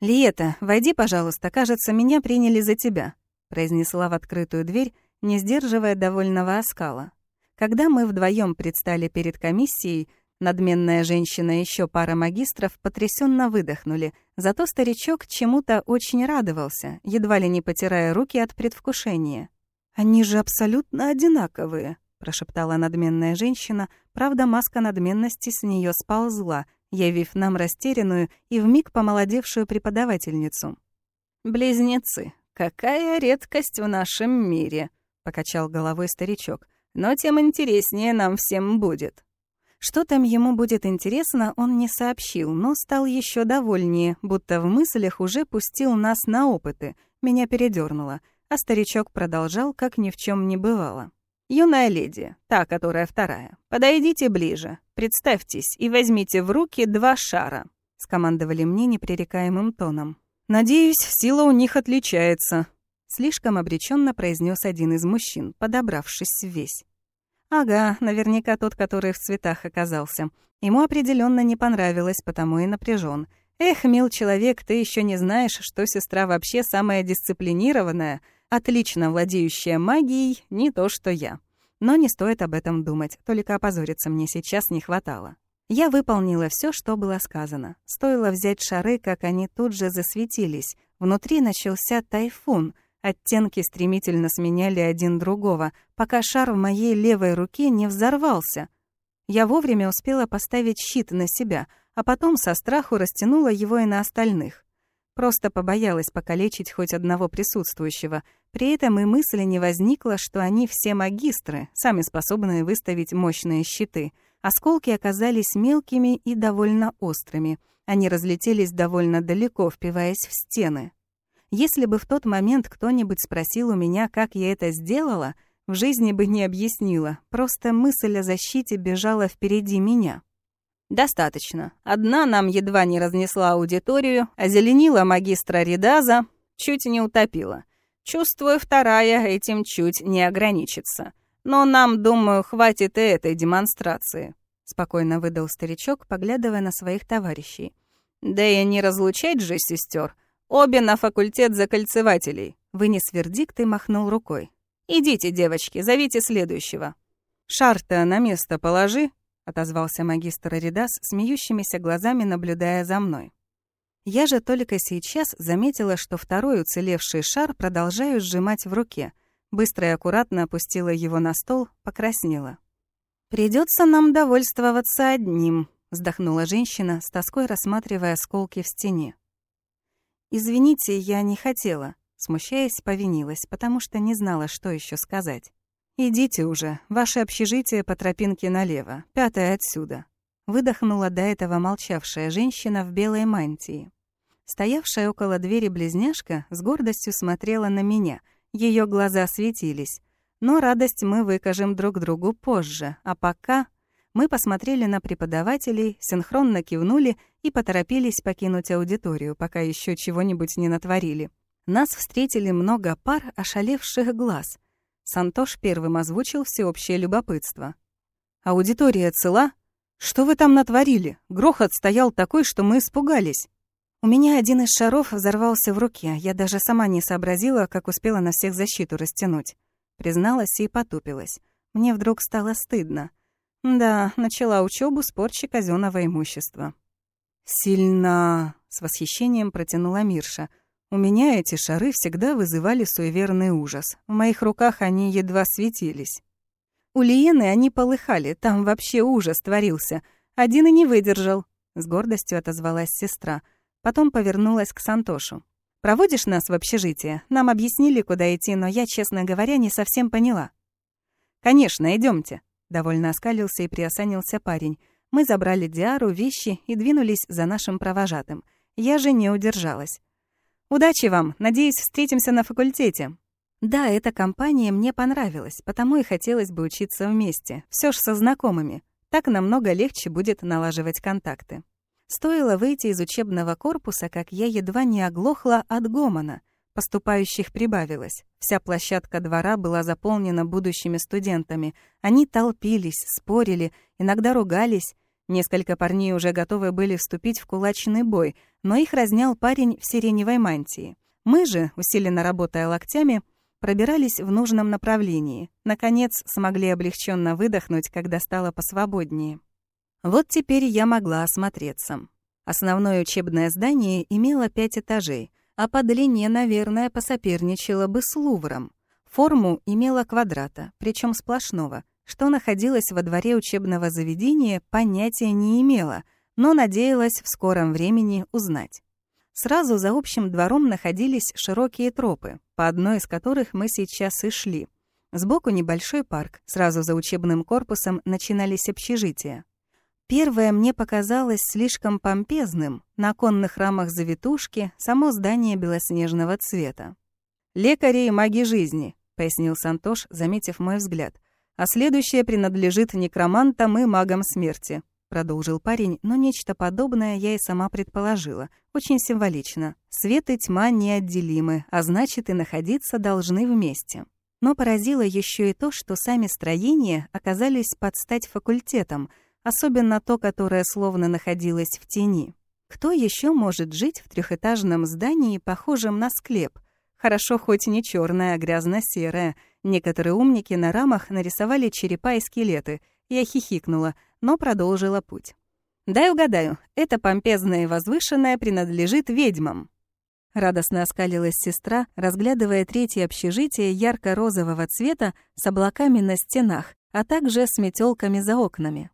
«Лиета, войди, пожалуйста, кажется, меня приняли за тебя», произнесла в открытую дверь, не сдерживая довольного оскала. Когда мы вдвоем предстали перед комиссией, Надменная женщина и еще пара магистров потрясенно выдохнули, зато старичок чему-то очень радовался, едва ли не потирая руки от предвкушения. «Они же абсолютно одинаковые», — прошептала надменная женщина, правда, маска надменности с нее сползла, явив нам растерянную и вмиг помолодевшую преподавательницу. «Близнецы, какая редкость в нашем мире», — покачал головой старичок, «но тем интереснее нам всем будет». Что там ему будет интересно, он не сообщил, но стал еще довольнее, будто в мыслях уже пустил нас на опыты. Меня передернуло, а старичок продолжал, как ни в чем не бывало. «Юная леди, та, которая вторая, подойдите ближе, представьтесь и возьмите в руки два шара», — скомандовали мне непререкаемым тоном. «Надеюсь, сила у них отличается», — слишком обреченно произнес один из мужчин, подобравшись весь. Ага, наверняка тот, который в цветах оказался. Ему определенно не понравилось, потому и напряжен. Эх, мил человек, ты еще не знаешь, что сестра вообще самая дисциплинированная, отлично владеющая магией, не то что я. Но не стоит об этом думать, только опозориться мне сейчас не хватало. Я выполнила все, что было сказано. Стоило взять шары, как они тут же засветились. Внутри начался тайфун — Оттенки стремительно сменяли один другого, пока шар в моей левой руке не взорвался. Я вовремя успела поставить щит на себя, а потом со страху растянула его и на остальных. Просто побоялась покалечить хоть одного присутствующего. При этом и мысли не возникло, что они все магистры, сами способные выставить мощные щиты. Осколки оказались мелкими и довольно острыми. Они разлетелись довольно далеко, впиваясь в стены. Если бы в тот момент кто-нибудь спросил у меня, как я это сделала, в жизни бы не объяснила, просто мысль о защите бежала впереди меня. «Достаточно. Одна нам едва не разнесла аудиторию, озеленила магистра Ридаза, чуть не утопила. Чувствую, вторая этим чуть не ограничится. Но нам, думаю, хватит и этой демонстрации», — спокойно выдал старичок, поглядывая на своих товарищей. «Да и не разлучать же сестер. Обе на факультет закольцевателей. Вынес вердикт и махнул рукой. Идите, девочки, зовите следующего. Шар-то на место положи, отозвался магистр Ридас, смеющимися глазами наблюдая за мной. Я же только сейчас заметила, что второй уцелевший шар продолжаю сжимать в руке. Быстро и аккуратно опустила его на стол, покраснела. Придется нам довольствоваться одним», — вздохнула женщина, с тоской рассматривая осколки в стене. «Извините, я не хотела», смущаясь, повинилась, потому что не знала, что еще сказать. «Идите уже, ваше общежитие по тропинке налево, пятое отсюда», выдохнула до этого молчавшая женщина в белой мантии. Стоявшая около двери близняшка с гордостью смотрела на меня, ее глаза светились. Но радость мы выкажем друг другу позже, а пока мы посмотрели на преподавателей, синхронно кивнули и поторопились покинуть аудиторию, пока еще чего-нибудь не натворили. Нас встретили много пар ошалевших глаз. Сантош первым озвучил всеобщее любопытство. «Аудитория цела? Что вы там натворили? Грохот стоял такой, что мы испугались». У меня один из шаров взорвался в руке. Я даже сама не сообразила, как успела на всех защиту растянуть. Призналась и потупилась. Мне вдруг стало стыдно. Да, начала учебу с порчи казенного имущества. «Сильно!» — с восхищением протянула Мирша. «У меня эти шары всегда вызывали суеверный ужас. В моих руках они едва светились. У Лиены они полыхали, там вообще ужас творился. Один и не выдержал», — с гордостью отозвалась сестра. Потом повернулась к Сантошу. «Проводишь нас в общежитие? Нам объяснили, куда идти, но я, честно говоря, не совсем поняла». «Конечно, идемте. довольно оскалился и приосанился парень. Мы забрали Диару, вещи и двинулись за нашим провожатым. Я же не удержалась. «Удачи вам! Надеюсь, встретимся на факультете!» Да, эта компания мне понравилась, потому и хотелось бы учиться вместе, все ж со знакомыми. Так намного легче будет налаживать контакты. Стоило выйти из учебного корпуса, как я едва не оглохла от гомона. Поступающих прибавилось. Вся площадка двора была заполнена будущими студентами. Они толпились, спорили, иногда ругались. Несколько парней уже готовы были вступить в кулачный бой, но их разнял парень в сиреневой мантии. Мы же, усиленно работая локтями, пробирались в нужном направлении. Наконец, смогли облегченно выдохнуть, когда стало посвободнее. Вот теперь я могла осмотреться. Основное учебное здание имело пять этажей, а по длине, наверное, посоперничало бы с Лувром. Форму имела квадрата, причем сплошного. Что находилось во дворе учебного заведения, понятия не имела, но надеялась в скором времени узнать. Сразу за общим двором находились широкие тропы, по одной из которых мы сейчас и шли. Сбоку небольшой парк, сразу за учебным корпусом начинались общежития. Первое мне показалось слишком помпезным, на конных рамах завитушки, само здание белоснежного цвета. «Лекари и маги жизни», — пояснил Сантош, заметив мой взгляд. «А следующее принадлежит некромантам и магам смерти», — продолжил парень, но нечто подобное я и сама предположила. Очень символично. Свет и тьма неотделимы, а значит и находиться должны вместе. Но поразило еще и то, что сами строения оказались под стать факультетом — особенно то, которое словно находилось в тени. Кто еще может жить в трехэтажном здании, похожем на склеп? Хорошо хоть не черное, а грязно-серое. Некоторые умники на рамах нарисовали черепа и скелеты. Я хихикнула, но продолжила путь. «Дай угадаю, это помпезное и возвышенное принадлежит ведьмам». Радостно оскалилась сестра, разглядывая третье общежитие ярко-розового цвета с облаками на стенах, а также с метелками за окнами.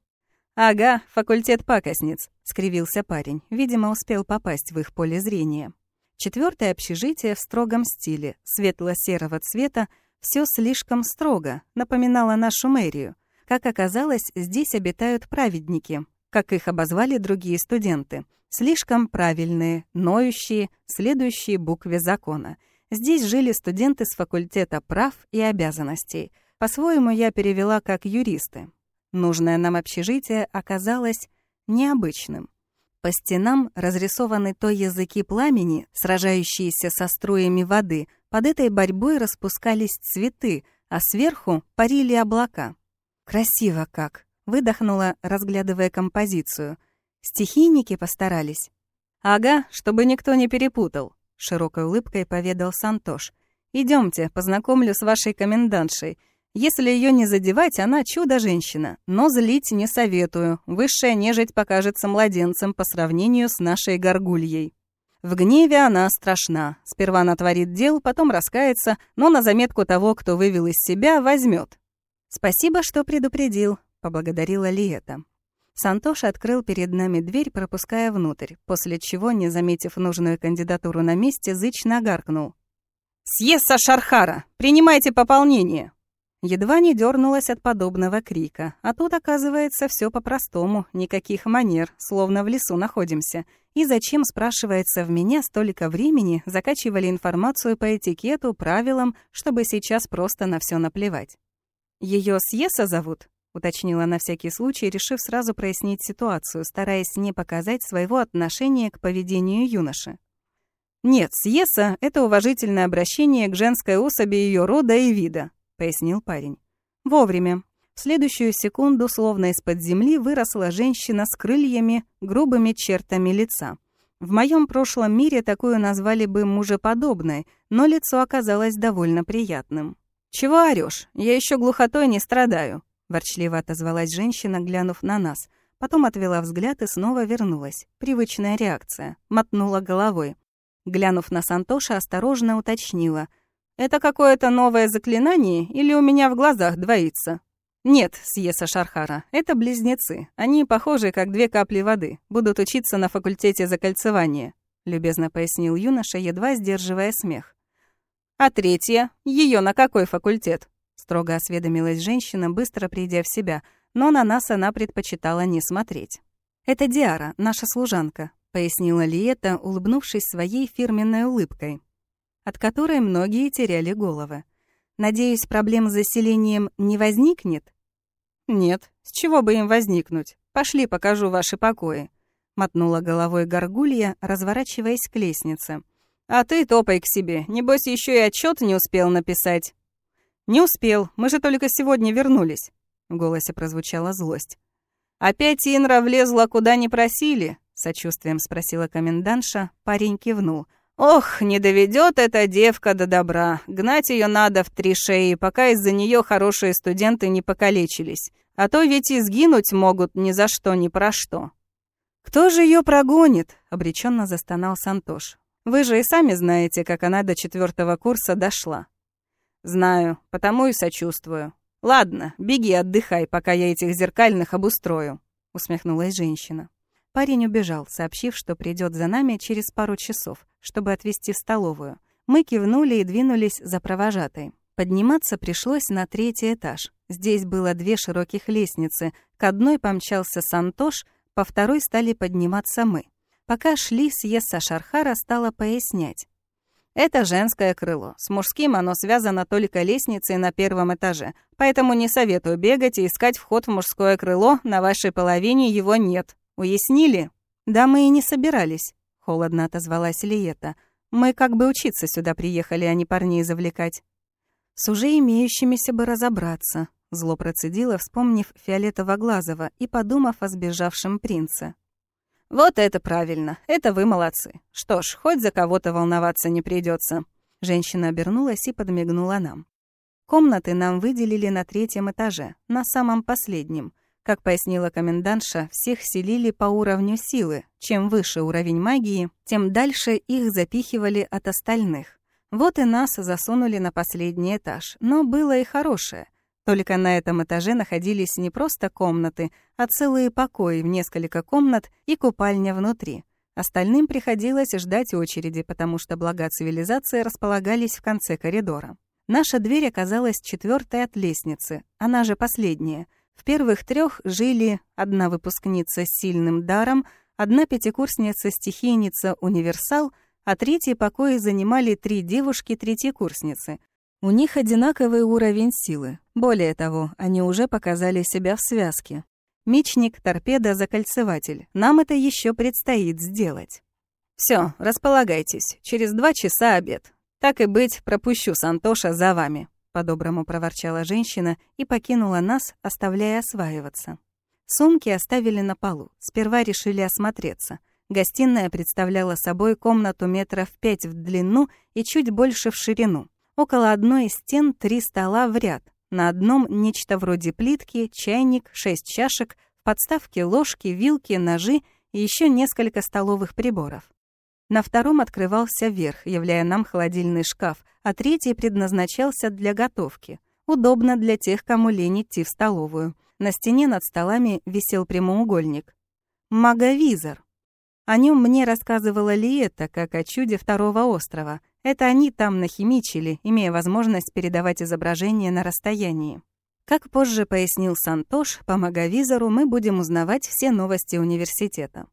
«Ага, факультет пакостниц», — скривился парень. Видимо, успел попасть в их поле зрения. Четвертое общежитие в строгом стиле, светло-серого цвета, все слишком строго, напоминало нашу мэрию. Как оказалось, здесь обитают праведники, как их обозвали другие студенты. Слишком правильные, ноющие, следующие букве закона. Здесь жили студенты с факультета прав и обязанностей. По-своему я перевела как юристы. Нужное нам общежитие оказалось необычным. По стенам разрисованы то языки пламени, сражающиеся со струями воды. Под этой борьбой распускались цветы, а сверху парили облака. «Красиво как!» — выдохнула, разглядывая композицию. «Стихийники постарались?» «Ага, чтобы никто не перепутал», — широкой улыбкой поведал Сантош. Идемте, познакомлю с вашей комендантшей. Если ее не задевать, она чудо-женщина, но злить не советую. Высшая нежить покажется младенцем по сравнению с нашей горгульей. В гневе она страшна. Сперва натворит дел, потом раскается, но на заметку того, кто вывел из себя, возьмет. «Спасибо, что предупредил», — поблагодарила Лиэта. Сантош открыл перед нами дверь, пропуская внутрь, после чего, не заметив нужную кандидатуру на месте, зычно гаркнул. «Съесса Шархара! Принимайте пополнение!» Едва не дернулась от подобного крика. А тут, оказывается, все по-простому, никаких манер, словно в лесу находимся. И зачем, спрашивается, в меня столько времени закачивали информацию по этикету, правилам, чтобы сейчас просто на все наплевать? Ее Сьеса зовут? уточнила на всякий случай, решив сразу прояснить ситуацию, стараясь не показать своего отношения к поведению юноши. Нет, Сьеса — это уважительное обращение к женской особи ее рода и вида. — пояснил парень. «Вовремя. В следующую секунду, словно из-под земли, выросла женщина с крыльями, грубыми чертами лица. В моем прошлом мире такую назвали бы мужеподобной, но лицо оказалось довольно приятным. «Чего орёшь? Я еще глухотой не страдаю», — ворчливо отозвалась женщина, глянув на нас. Потом отвела взгляд и снова вернулась. Привычная реакция. Мотнула головой. Глянув на Сантоша, осторожно уточнила. «Это какое-то новое заклинание или у меня в глазах двоится?» «Нет, Сьеса Шархара, это близнецы. Они похожи, как две капли воды. Будут учиться на факультете закольцевания», — любезно пояснил юноша, едва сдерживая смех. «А третья? Ее на какой факультет?» — строго осведомилась женщина, быстро придя в себя, но на нас она предпочитала не смотреть. «Это Диара, наша служанка», — пояснила Лиета, улыбнувшись своей фирменной улыбкой, от которой многие теряли головы. «Надеюсь, проблем с заселением не возникнет?» «Нет, с чего бы им возникнуть? Пошли, покажу ваши покои», — мотнула головой горгулья, разворачиваясь к лестнице. «А ты топай к себе, небось еще и отчет не успел написать». «Не успел, мы же только сегодня вернулись», — в голосе прозвучала злость. «Опять Инра влезла, куда не просили?» — сочувствием спросила комендантша, парень кивнул. «Ох, не доведет эта девка до добра. Гнать ее надо в три шеи, пока из-за нее хорошие студенты не покалечились. А то ведь и сгинуть могут ни за что, ни про что». «Кто же ее прогонит?» — обреченно застонал Сантош. «Вы же и сами знаете, как она до четвертого курса дошла». «Знаю, потому и сочувствую. Ладно, беги отдыхай, пока я этих зеркальных обустрою», — усмехнулась женщина. Парень убежал, сообщив, что придет за нами через пару часов, чтобы отвезти в столовую. Мы кивнули и двинулись за провожатой. Подниматься пришлось на третий этаж. Здесь было две широких лестницы. К одной помчался Сантош, по второй стали подниматься мы. Пока шли, съезд Шархара стала пояснять. Это женское крыло. С мужским оно связано только лестницей на первом этаже. Поэтому не советую бегать и искать вход в мужское крыло, на вашей половине его нет. Уяснили? Да мы и не собирались, холодно отозвалась Лиета. Мы как бы учиться сюда приехали, а не парней завлекать. С уже имеющимися бы разобраться, зло процедила, вспомнив Фиолетово-Глазого и подумав о сбежавшем принце. «Вот это правильно. Это вы молодцы. Что ж, хоть за кого-то волноваться не придется. Женщина обернулась и подмигнула нам. Комнаты нам выделили на третьем этаже, на самом последнем. Как пояснила комендантша, всех селили по уровню силы. Чем выше уровень магии, тем дальше их запихивали от остальных. Вот и нас засунули на последний этаж, но было и хорошее. Только на этом этаже находились не просто комнаты, а целые покои в несколько комнат и купальня внутри. Остальным приходилось ждать очереди, потому что блага цивилизации располагались в конце коридора. Наша дверь оказалась четвертой от лестницы, она же последняя. В первых трех жили одна выпускница с сильным даром, одна пятикурсница-стихийница «Универсал», а третий покои занимали три девушки-третьекурсницы, у них одинаковый уровень силы. Более того, они уже показали себя в связке. Мечник, торпеда, закольцеватель. Нам это еще предстоит сделать. Все, располагайтесь. Через два часа обед. Так и быть, пропущу Сантоша за вами. По-доброму проворчала женщина и покинула нас, оставляя осваиваться. Сумки оставили на полу. Сперва решили осмотреться. Гостиная представляла собой комнату метров пять в длину и чуть больше в ширину. Около одной из стен три стола в ряд. На одном нечто вроде плитки, чайник, шесть чашек, в подставке ложки, вилки, ножи и еще несколько столовых приборов. На втором открывался верх, являя нам холодильный шкаф, а третий предназначался для готовки. Удобно для тех, кому лень идти в столовую. На стене над столами висел прямоугольник. Маговизор. О нем мне рассказывала Лиета, как о чуде второго острова — это они там нахимичили, имея возможность передавать изображение на расстоянии. Как позже пояснил Сантош, по маговизору мы будем узнавать все новости университета.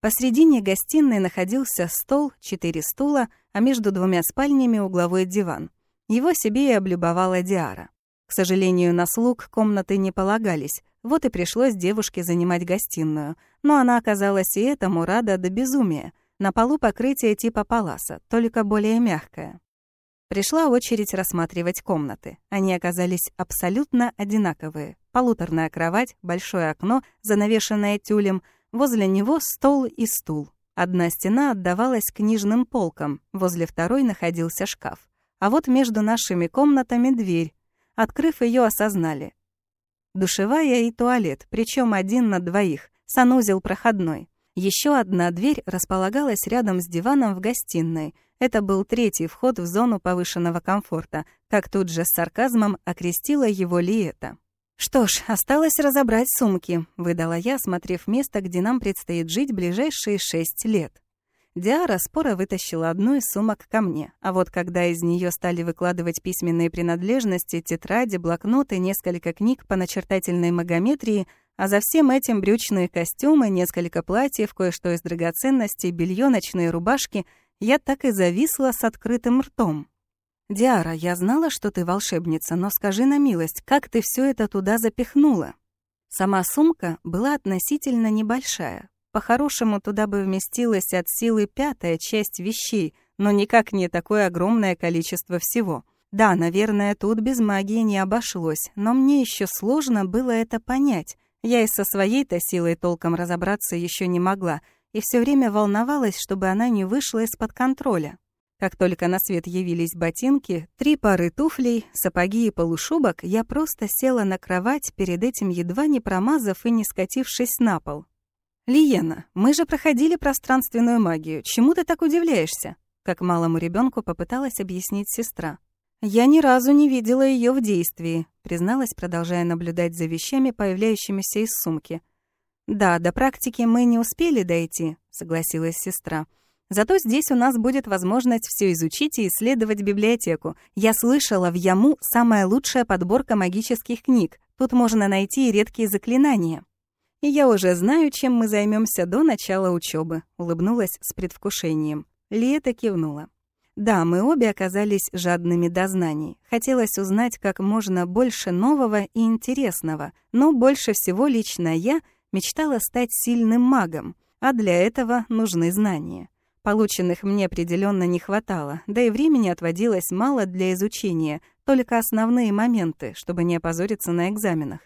Посредине гостиной находился стол, четыре стула, а между двумя спальнями угловой диван. Его себе и облюбовала Диара. К сожалению, на слуг комнаты не полагались, вот и пришлось девушке занимать гостиную. Но она оказалась и этому рада до безумия — на полу покрытие типа паласа, только более мягкое. Пришла очередь рассматривать комнаты. Они оказались абсолютно одинаковые. Полуторная кровать, большое окно, занавешенное тюлем, возле него стол и стул. Одна стена отдавалась книжным полкам, возле второй находился шкаф. А вот между нашими комнатами дверь. Открыв ее, осознали. Душевая и туалет, причем один на двоих, санузел проходной. Еще одна дверь располагалась рядом с диваном в гостиной. Это был третий вход в зону повышенного комфорта, как тут же с сарказмом окрестила его Лиэта. «Что ж, осталось разобрать сумки», — выдала я, смотрев место, где нам предстоит жить ближайшие шесть лет. Диара споро вытащила одну из сумок ко мне, а вот когда из нее стали выкладывать письменные принадлежности, тетради, блокноты, несколько книг по начертательной магометрии, а за всем этим брючные костюмы, несколько платьев, кое-что из драгоценностей, белье, ночные рубашки, я так и зависла с открытым ртом. «Диара, я знала, что ты волшебница, но скажи на милость, как ты все это туда запихнула?» Сама сумка была относительно небольшая. По-хорошему, туда бы вместилась от силы пятая часть вещей, но никак не такое огромное количество всего. Да, наверное, тут без магии не обошлось, но мне еще сложно было это понять. Я и со своей-то силой толком разобраться еще не могла, и все время волновалась, чтобы она не вышла из-под контроля. Как только на свет явились ботинки, три пары туфлей, сапоги и полушубок, я просто села на кровать, перед этим едва не промазав и не скатившись на пол. «Лиена, мы же проходили пространственную магию. Чему ты так удивляешься?» Как малому ребенку попыталась объяснить сестра. «Я ни разу не видела ее в действии», призналась, продолжая наблюдать за вещами, появляющимися из сумки. «Да, до практики мы не успели дойти», — согласилась сестра. Зато здесь у нас будет возможность все изучить и исследовать библиотеку. Я слышала, в Яму самая лучшая подборка магических книг. Тут можно найти и редкие заклинания. И я уже знаю, чем мы займемся до начала учебы, улыбнулась с предвкушением. Лиэта кивнула. Да, мы обе оказались жадными до знаний. Хотелось узнать как можно больше нового и интересного, но больше всего лично я мечтала стать сильным магом, а для этого нужны знания. Полученных мне определенно не хватало, да и времени отводилось мало для изучения, только основные моменты, чтобы не опозориться на экзаменах.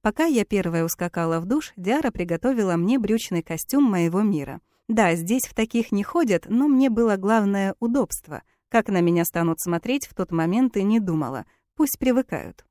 Пока я первая ускакала в душ, Диара приготовила мне брючный костюм моего мира. Да, здесь в таких не ходят, но мне было главное удобство. Как на меня станут смотреть, в тот момент и не думала. Пусть привыкают.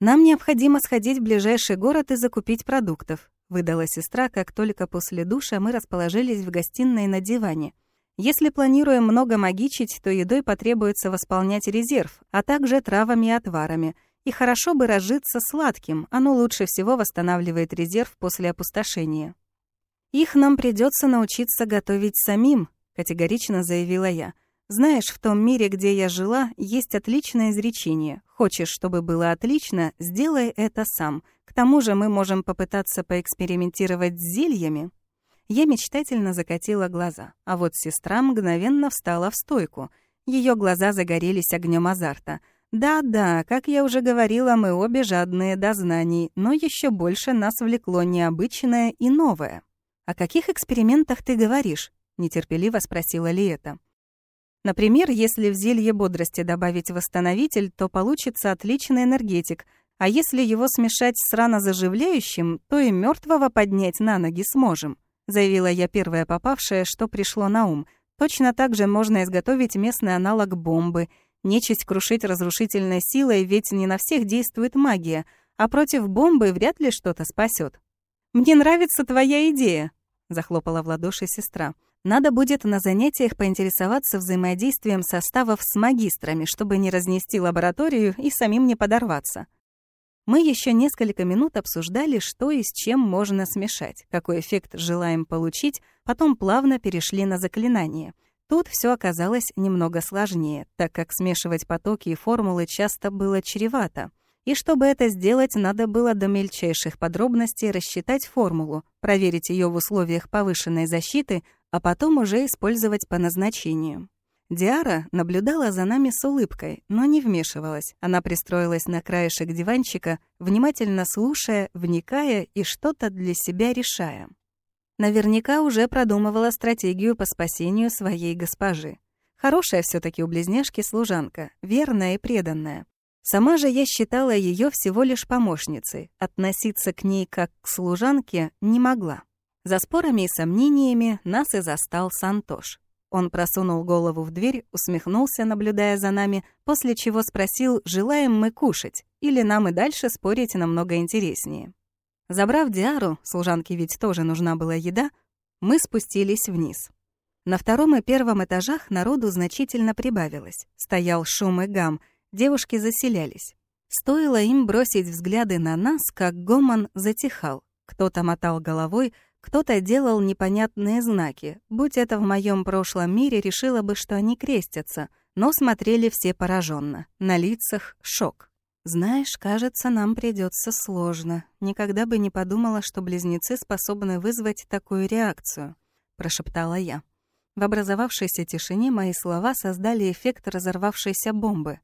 «Нам необходимо сходить в ближайший город и закупить продуктов», выдала сестра, как только после душа мы расположились в гостиной на диване. Если планируем много магичить, то едой потребуется восполнять резерв, а также травами и отварами. И хорошо бы разжиться сладким, оно лучше всего восстанавливает резерв после опустошения. «Их нам придется научиться готовить самим», — категорично заявила я. «Знаешь, в том мире, где я жила, есть отличное изречение. Хочешь, чтобы было отлично, сделай это сам. К тому же мы можем попытаться поэкспериментировать с зельями». Я мечтательно закатила глаза, а вот сестра мгновенно встала в стойку. Ее глаза загорелись огнем азарта. Да-да, как я уже говорила, мы обе жадные до знаний, но еще больше нас влекло необычное и новое. «О каких экспериментах ты говоришь?» — нетерпеливо спросила Лиэта. Например, если в зелье бодрости добавить восстановитель, то получится отличный энергетик, а если его смешать с ранозаживляющим, то и мертвого поднять на ноги сможем заявила я первая попавшая, что пришло на ум. Точно так же можно изготовить местный аналог бомбы. Нечисть крушить разрушительной силой, ведь не на всех действует магия, а против бомбы вряд ли что-то спасет. «Мне нравится твоя идея», — захлопала в ладоши сестра. «Надо будет на занятиях поинтересоваться взаимодействием составов с магистрами, чтобы не разнести лабораторию и самим не подорваться». Мы еще несколько минут обсуждали, что и с чем можно смешать, какой эффект желаем получить, потом плавно перешли на заклинание. Тут все оказалось немного сложнее, так как смешивать потоки и формулы часто было чревато. И чтобы это сделать, надо было до мельчайших подробностей рассчитать формулу, проверить ее в условиях повышенной защиты, а потом уже использовать по назначению. Диара наблюдала за нами с улыбкой, но не вмешивалась. Она пристроилась на краешек диванчика, внимательно слушая, вникая и что-то для себя решая. Наверняка уже продумывала стратегию по спасению своей госпожи. Хорошая все таки у близняшки служанка, верная и преданная. Сама же я считала ее всего лишь помощницей, относиться к ней как к служанке не могла. За спорами и сомнениями нас и застал Сантош. Он просунул голову в дверь, усмехнулся, наблюдая за нами, после чего спросил, желаем мы кушать, или нам и дальше спорить намного интереснее. Забрав Диару, служанке ведь тоже нужна была еда, мы спустились вниз. На втором и первом этажах народу значительно прибавилось. Стоял шум и гам, девушки заселялись. Стоило им бросить взгляды на нас, как гомон затихал. Кто-то мотал головой, кто-то делал непонятные знаки. Будь это в моем прошлом мире, решила бы, что они крестятся, но смотрели все пораженно. На лицах шок. «Знаешь, кажется, нам придется сложно. Никогда бы не подумала, что близнецы способны вызвать такую реакцию», — прошептала я. В образовавшейся тишине мои слова создали эффект разорвавшейся бомбы.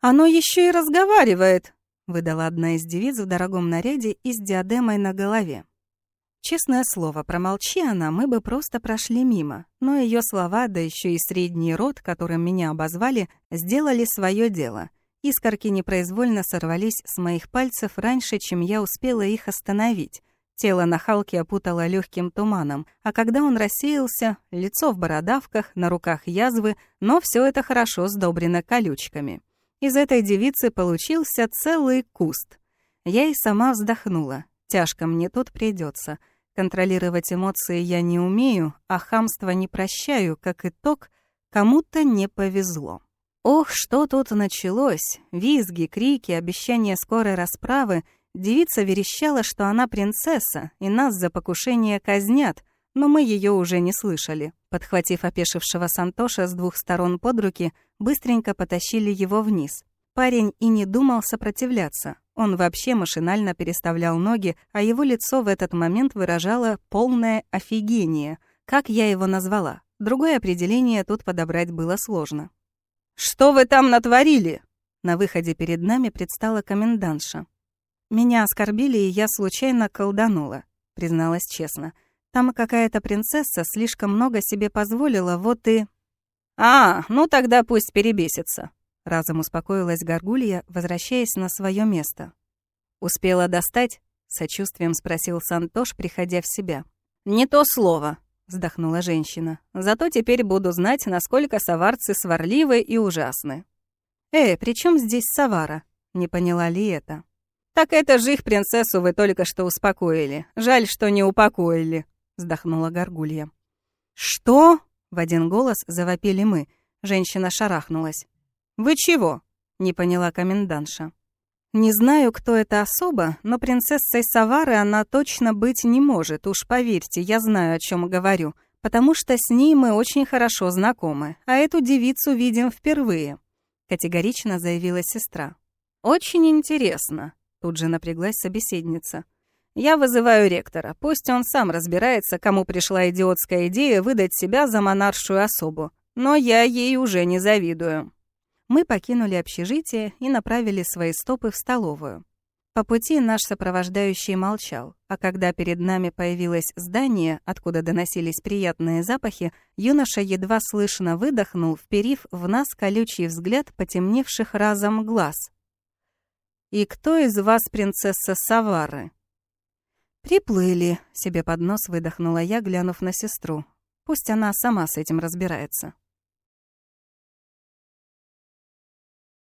«Оно еще и разговаривает!» — выдала одна из девиц в дорогом наряде и с диадемой на голове. Честное слово, промолчи она, мы бы просто прошли мимо. Но ее слова, да еще и средний род, которым меня обозвали, сделали свое дело. Искорки непроизвольно сорвались с моих пальцев раньше, чем я успела их остановить. Тело нахалки опутало легким туманом, а когда он рассеялся, лицо в бородавках, на руках язвы, но все это хорошо сдобрено колючками. Из этой девицы получился целый куст. Я и сама вздохнула. Тяжко мне тут придется. Контролировать эмоции я не умею, а хамство не прощаю, как итог, кому-то не повезло. Ох, что тут началось! Визги, крики, обещания скорой расправы. Девица верещала, что она принцесса, и нас за покушение казнят, но мы ее уже не слышали. Подхватив опешившего Сантоша с двух сторон под руки, быстренько потащили его вниз. Парень и не думал сопротивляться. Он вообще машинально переставлял ноги, а его лицо в этот момент выражало полное офигение. Как я его назвала? Другое определение тут подобрать было сложно. «Что вы там натворили?» На выходе перед нами предстала комендантша. «Меня оскорбили, и я случайно колданула», — призналась честно. «Там какая-то принцесса слишком много себе позволила, вот и...» «А, ну тогда пусть перебесится», Разом успокоилась Гаргулья, возвращаясь на свое место. «Успела достать?» — сочувствием спросил Сантош, приходя в себя. «Не то слово», — вздохнула женщина. «Зато теперь буду знать, насколько саварцы сварливы и ужасны». «Э, при чем здесь Савара?» — не поняла ли это. «Так это же их принцессу вы только что успокоили. Жаль, что не упокоили», — вздохнула Гаргулья. «Что?» — в один голос завопили мы. Женщина шарахнулась. «Вы чего?» — не поняла комендантша. «Не знаю, кто это особо, но принцессой Савары она точно быть не может, уж поверьте, я знаю, о чем говорю, потому что с ней мы очень хорошо знакомы, а эту девицу видим впервые», — категорично заявила сестра. «Очень интересно», — тут же напряглась собеседница. «Я вызываю ректора, пусть он сам разбирается, кому пришла идиотская идея выдать себя за монаршую особу, но я ей уже не завидую». Мы покинули общежитие и направили свои стопы в столовую. По пути наш сопровождающий молчал, а когда перед нами появилось здание, откуда доносились приятные запахи, юноша едва слышно выдохнул, вперив в нас колючий взгляд потемневших разом глаз. «И кто из вас принцесса Савары?» «Приплыли», — себе под нос выдохнула я, глянув на сестру. «Пусть она сама с этим разбирается».